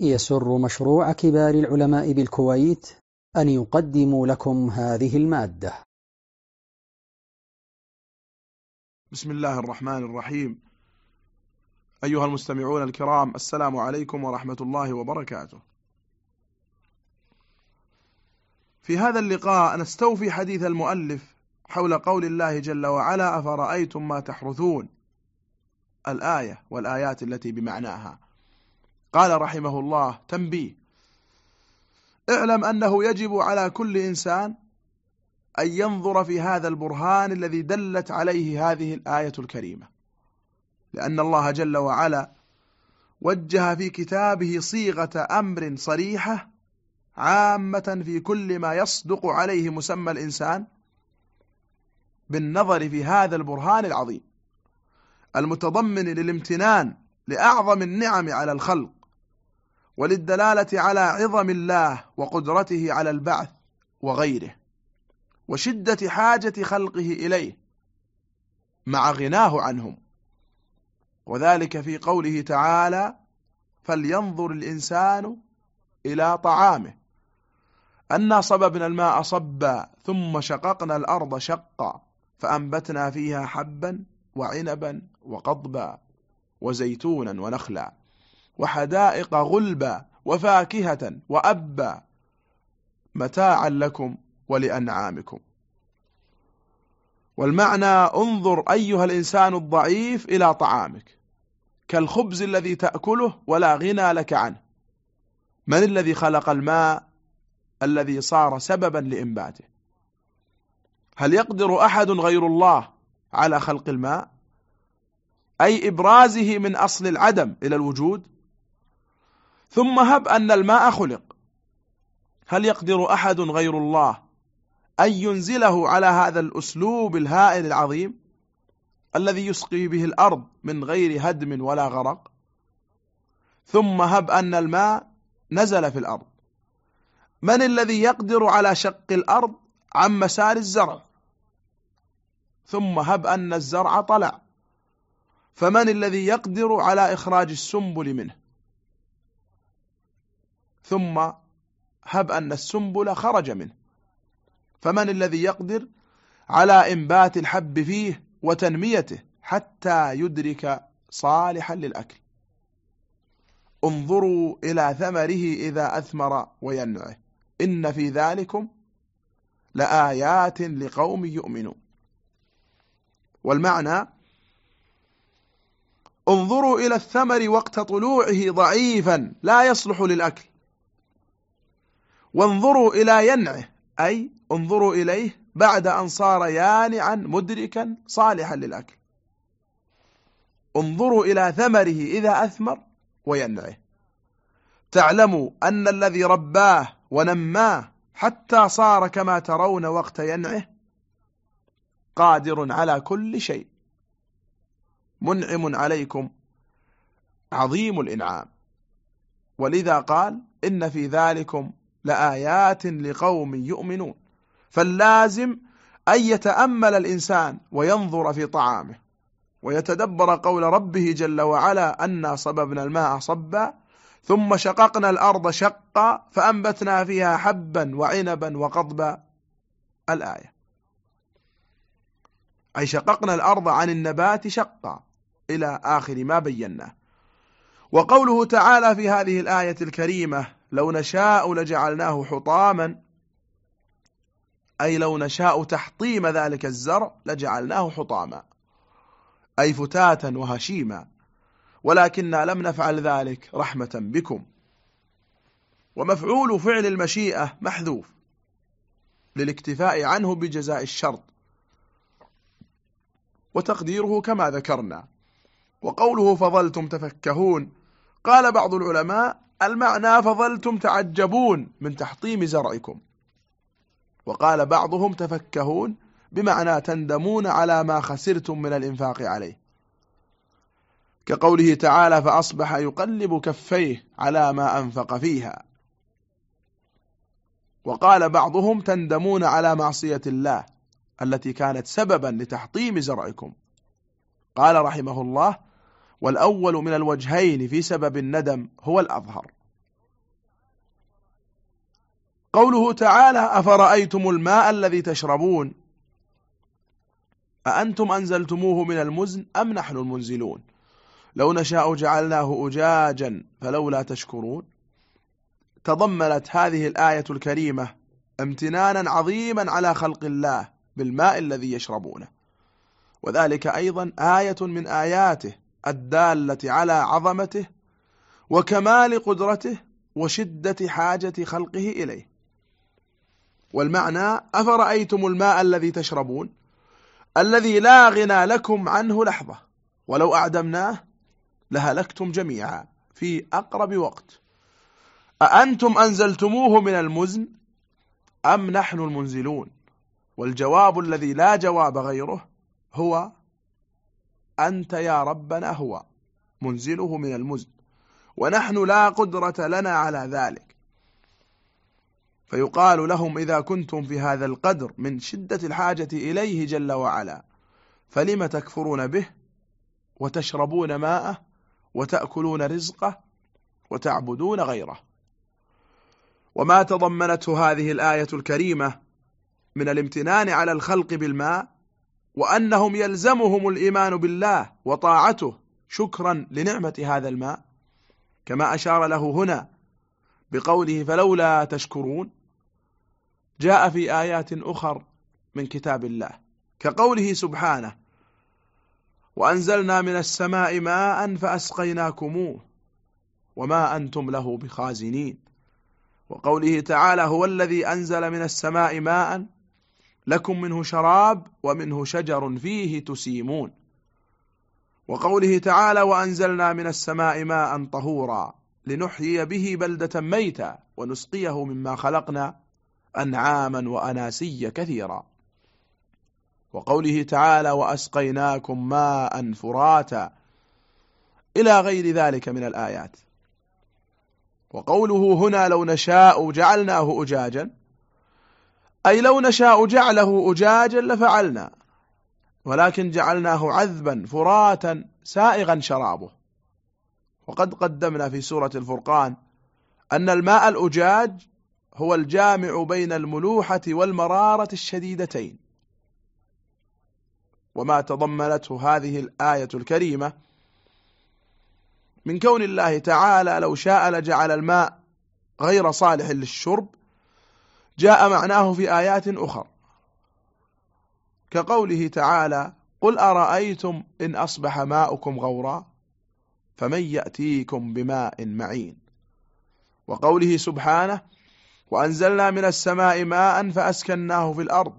يسر مشروع كبار العلماء بالكويت أن يقدم لكم هذه المادة. بسم الله الرحمن الرحيم. أيها المستمعون الكرام السلام عليكم ورحمة الله وبركاته. في هذا اللقاء نستوفي حديث المؤلف حول قول الله جل وعلا أفرأيتم ما تحرثون? الآية والآيات التي بمعناها. قال رحمه الله تنبيه. اعلم أنه يجب على كل إنسان أن ينظر في هذا البرهان الذي دلت عليه هذه الآية الكريمة. لأن الله جل وعلا وجه في كتابه صيغة أمر صريحة عامة في كل ما يصدق عليه مسمى الإنسان بالنظر في هذا البرهان العظيم المتضمن للامتنان لأعظم النعم على الخلق. وللدلالة على عظم الله وقدرته على البعث وغيره وشدة حاجة خلقه إليه مع غناه عنهم. وذلك في قوله تعالى فلينظر الإنسان إلى طعامه. أنا صببنا الماء صبا ثم شققنا الأرض شقا فأنبتنا فيها حبا وعنبا وقضبا وزيتونا ونخلا. وحدائق غلبا وفاكهة وأبا متاعا لكم ولأنعامكم. والمعنى انظر أيها الإنسان الضعيف إلى طعامك كالخبز الذي تأكله ولا غنى لك عنه. من الذي خلق الماء الذي صار سببا لإنباته؟ هل يقدر أحد غير الله على خلق الماء؟ أي إبرازه من أصل العدم إلى الوجود؟ ثم هب أن الماء خلق. هل يقدر أحد غير الله أن ينزله على هذا الأسلوب الهائل العظيم الذي يسقي به الأرض من غير هدم ولا غرق؟ ثم هب أن الماء نزل في الأرض. من الذي يقدر على شق الأرض؟ عن مسار الزرع. ثم هب أن الزرع طلع. فمن الذي يقدر على إخراج السنبل منه؟ ثم هب أن السنبل خرج منه. فمن الذي يقدر على إنبات الحب فيه وتنميته حتى يدرك صالحا للأكل؟ انظروا إلى ثمره إذا أثمر وينعه. إن في ذلكم لآيات لقوم يؤمنون. والمعنى انظروا إلى الثمر وقت طلوعه ضعيفا لا يصلح للأكل. وانظروا إلى ينعه أي انظروا إليه بعد أن صار يانعا مدركا صالحا للأكل. انظروا إلى ثمره إذا أثمر وينعه. تعلموا أن الذي رباه ونماه حتى صار كما ترون وقت ينعه قادر على كل شيء. منعم عليكم عظيم الإنعام. ولذا قال إن في ذلكم لآيات لقوم يؤمنون. فاللازم أن يتأمل الإنسان وينظر في طعامه ويتدبر قول ربه جل وعلا أنا صببنا الماء صبا ثم شققنا الأرض شقا فأنبتنا فيها حبا وعنبا وقضبا. الآية. أي شققنا الأرض عن النبات شقا إلى آخر ما بيناه. وقوله تعالى في هذه الآية الكريمة لو نشاء لجعلناه حطاما. أي لو نشاء تحطيم ذلك الزرع لجعلناه حطاما. أي فتاتا وهشيما. ولكننا لم نفعل ذلك رحمة بكم. ومفعول فعل المشيئة محذوف. للاكتفاء عنه بجزاء الشرط. وتقديره كما ذكرنا. وقوله فظلتم تفكهون. قال بعض العلماء المعنى فظلتم تعجبون من تحطيم زرعكم. وقال بعضهم تفكهون بمعنى تندمون على ما خسرتم من الإنفاق عليه. كقوله تعالى فأصبح يقلب كفيه على ما أنفق فيها. وقال بعضهم تندمون على معصية الله التي كانت سببا لتحطيم زرعكم. قال رحمه الله والأول من الوجهين في سبب الندم هو الأظهر. قوله تعالى أفرأيتم الماء الذي تشربون؟ أأنتم أنزلتموه من المزن أم نحن المنزلون؟ لو نشاء جعلناه أجاجا فلولا تشكرون. تضمنت هذه الآية الكريمة امتنانا عظيما على خلق الله بالماء الذي يشربونه. وذلك أيضا آية من آياته الدالة على عظمته وكمال قدرته وشدة حاجة خلقه إليه. والمعنى أفرأيتم الماء الذي تشربون؟ الذي لا غنى لكم عنه لحظة. ولو أعدمناه لهلكتم جميعا في أقرب وقت. أأنتم أنزلتموه من المزن أم نحن المنزلون؟ والجواب الذي لا جواب غيره هو أنت يا ربنا هو منزله من المزن ونحن لا قدرة لنا على ذلك. فيقال لهم إذا كنتم في هذا القدر من شدة الحاجة إليه جل وعلا فلم تكفرون به؟ وتشربون ماءه؟ وتأكلون رزقه؟ وتعبدون غيره؟ وما تضمنته هذه الآية الكريمة من الامتنان على الخلق بالماء؟ وأنهم يلزمهم الإيمان بالله وطاعته شكرا لنعمة هذا الماء كما أشار له هنا بقوله فلولا تشكرون جاء في آيات أخر من كتاب الله كقوله سبحانه وأنزلنا من السماء ماء فأسقيناكموه وما أنتم له بخازنين وقوله تعالى هو الذي أنزل من السماء ماء لكم منه شراب ومنه شجر فيه تسيمون. وقوله تعالى وأنزلنا من السماء ماء طهورا لنحيي به بلدة ميتا ونسقيه مما خلقنا أنعاما وأناسيا كثيرا. وقوله تعالى وأسقيناكم ماء فراتا إلى غير ذلك من الآيات. وقوله هنا لو نشاء جعلناه أجاجا أي لو نشاء جعله أجاجا لفعلنا ولكن جعلناه عذبا فراتا سائغا شرابه. وقد قدمنا في سورة الفرقان أن الماء الأجاج هو الجامع بين الملوحة والمرارة الشديدتين. وما تضمنته هذه الآية الكريمة من كون الله تعالى لو شاء لجعل الماء غير صالح للشرب جاء معناه في آيات أخر كقوله تعالى قل أرأيتم إن أصبح ماؤكم غورا؟ فمن يأتيكم بماء معين. وقوله سبحانه وأنزلنا من السماء ماء فأسكناه في الأرض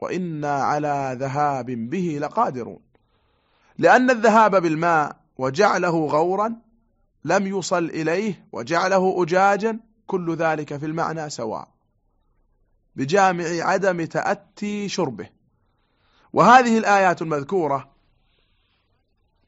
وإنا على ذهاب به لقادرون. لأن الذهاب بالماء وجعله غورا لم يصل إليه وجعله أجاجا كل ذلك في المعنى سواء. بجامع عدم تأتي شربه. وهذه الآيات المذكورة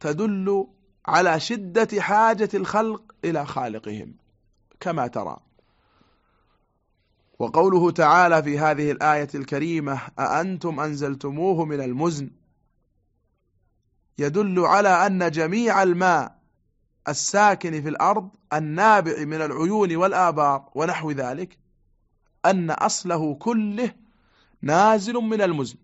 تدل على شدة حاجة الخلق إلى خالقهم كما ترى. وقوله تعالى في هذه الآية الكريمة أأنتم أنزلتموه من المزن؟ يدل على أن جميع الماء الساكن في الأرض النابع من العيون والآبار ونحو ذلك أن أصله كله نازل من المزن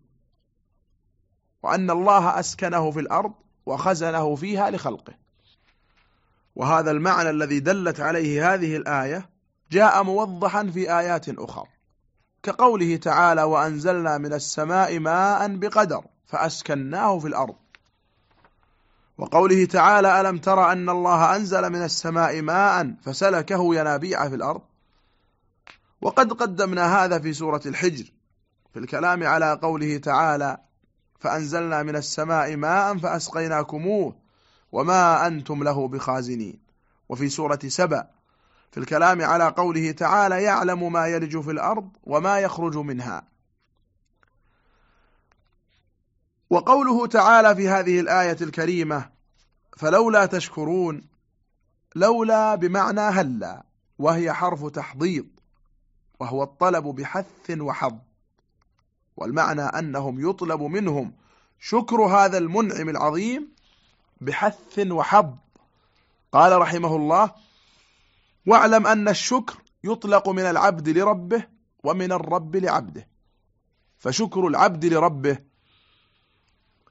وأن الله أسكنه في الأرض وخزنه فيها لخلقه. وهذا المعنى الذي دلت عليه هذه الآية جاء موضحا في آيات أخرى كقوله تعالى وأنزلنا من السماء ماء بقدر فأسكناه في الأرض وقوله تعالى ألم تر أن الله أنزل من السماء ماء فسلكه ينابيع في الأرض؟ وقد قدمنا هذا في سورة الحجر في الكلام على قوله تعالى فأنزلنا من السماء ماء فأسقيناكموه وما أنتم له بخازنين وفي سورة سبأ في الكلام على قوله تعالى يعلم ما يلج في الأرض وما يخرج منها وقوله تعالى في هذه الآية الكريمة فلولا تشكرون لولا بمعنى هلا وهي حرف تحضيض وهو الطلب بحث وحظ. والمعنى أنهم يطلب منهم شكر هذا المنعم العظيم بحث وحظ. قال رحمه الله واعلم أن الشكر يطلق من العبد لربه ومن الرب لعبده. فشكر العبد لربه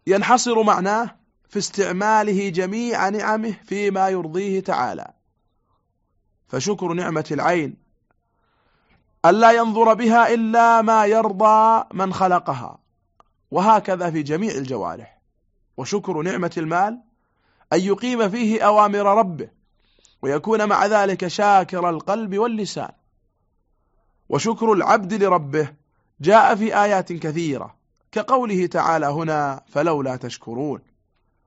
ينحصر معناه في استعماله جميع نعمه فيما يرضيه تعالى. فشكر نعمة العين ألا ينظر بها إلا ما يرضى من خلقها. وهكذا في جميع الجوارح. وشكر نعمة المال أن يقيم فيه أوامر ربه ويكون مع ذلك شاكر القلب واللسان. وشكر العبد لربه جاء في آيات كثيرة كقوله تعالى هنا فلولا تشكرون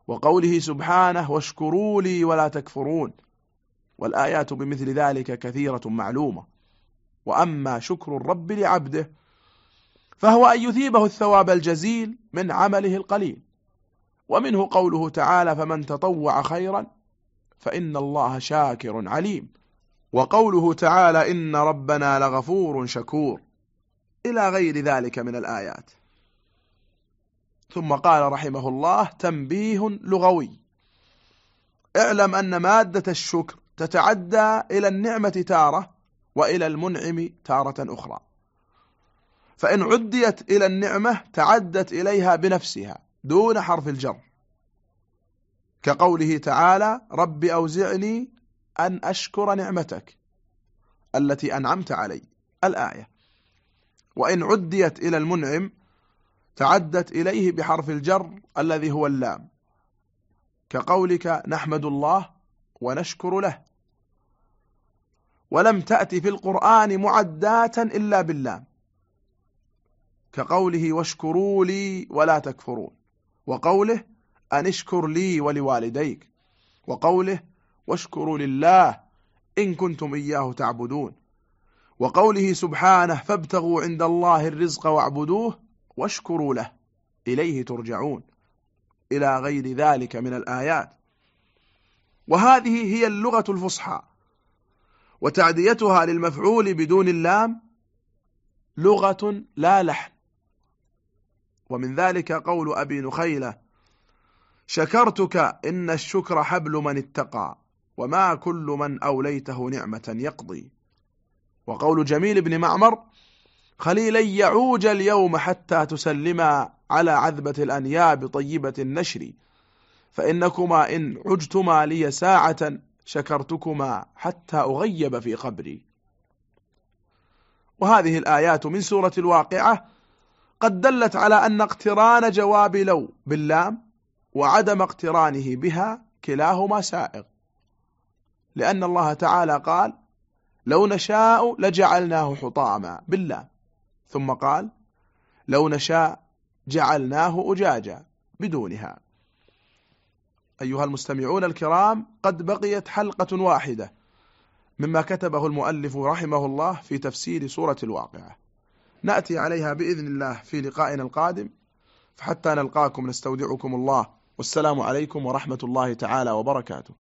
وقوله سبحانه واشكروا لي ولا تكفرون والآيات بمثل ذلك كثيرة معلومة. وأما شكر الرب لعبده فهو أن يثيبه الثواب الجزيل من عمله القليل. ومنه قوله تعالى فمن تطوع خيرا فإن الله شاكر عليم وقوله تعالى إن ربنا لغفور شكور إلى غير ذلك من الآيات. ثم قال رحمه الله تنبيه لغوي اعلم أن مادة الشكر تتعدى إلى النعمة تارة وإلى المنعم تارة أخرى. فإن عديت إلى النعمة تعدت إليها بنفسها دون حرف الجر. كقوله تعالى رب أوزعني أن أشكر نعمتك التي أنعمت علي. الآية وإن عديت إلى المنعم تعدت إليه بحرف الجر الذي هو اللام. كقولك نحمد الله ونشكر له. ولم تأتي في القرآن معدات إلا باللام كقوله واشكروا لي ولا تكفرون. وقوله أن اشكر لي ولوالديك. وقوله واشكروا لله إن كنتم إياه تعبدون. وقوله سبحانه فابتغوا عند الله الرزق واعبدوه واشكروا له. إليه ترجعون. إلى غير ذلك من الآيات. وهذه هي اللغة الفصحى. وتعديتها للمفعول بدون اللام لغة لا لحن. ومن ذلك قول أبي نخيلة شكرتك إن الشكر حبل من اتقى وما كل من أوليته نعمة يقضي. وقول جميل بن معمر خليلي يعوج اليوم حتى تسلما على عذبة الأنياب طيبة النشر فإنكما إن عجتما لي ساعة شكرتكما حتى أغيب في قبري. وهذه الآيات من سورة الواقعة قد دلت على أن اقتران جواب لو باللام وعدم اقترانه بها كلاهما سائغ. لأن الله تعالى قال لو نشاء لجعلناه حطاما بالله ثم قال لو نشاء جعلناه أجاجا بدونها. أيها المستمعون الكرام قد بقيت حلقة واحدة مما كتبه المؤلف رحمه الله في تفسير سورة الواقعة. نأتي عليها بإذن الله في لقائنا القادم. فحتى نلقاكم نستودعكم الله. والسلام عليكم ورحمة الله تعالى وبركاته.